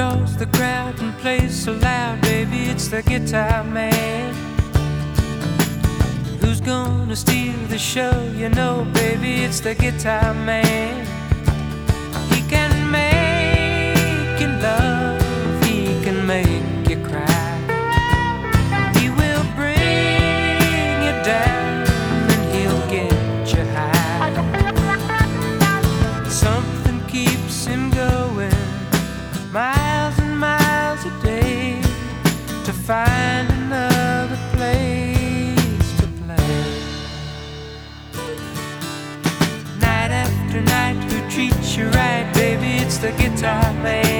out and plays so loud, baby, it's the guitar man. Who's gonna steal the show? You know, baby, it's the guitar man. He can make you love, he can make you cry. The guitar man.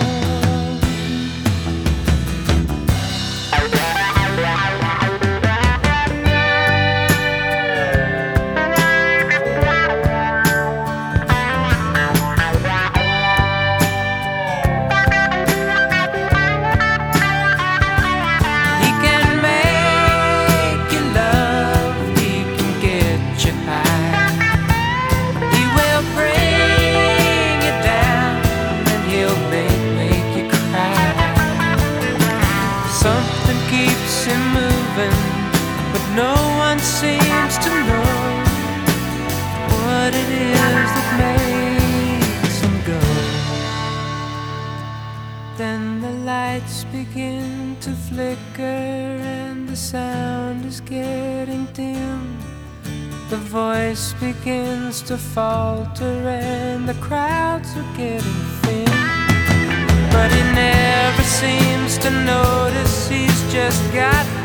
Something keeps him moving, but no one seems to know what it is that makes him go. Then the lights begin to flicker and the sound is getting dim. The voice begins to falter and the crowds are getting thin. But he never seems to he's just got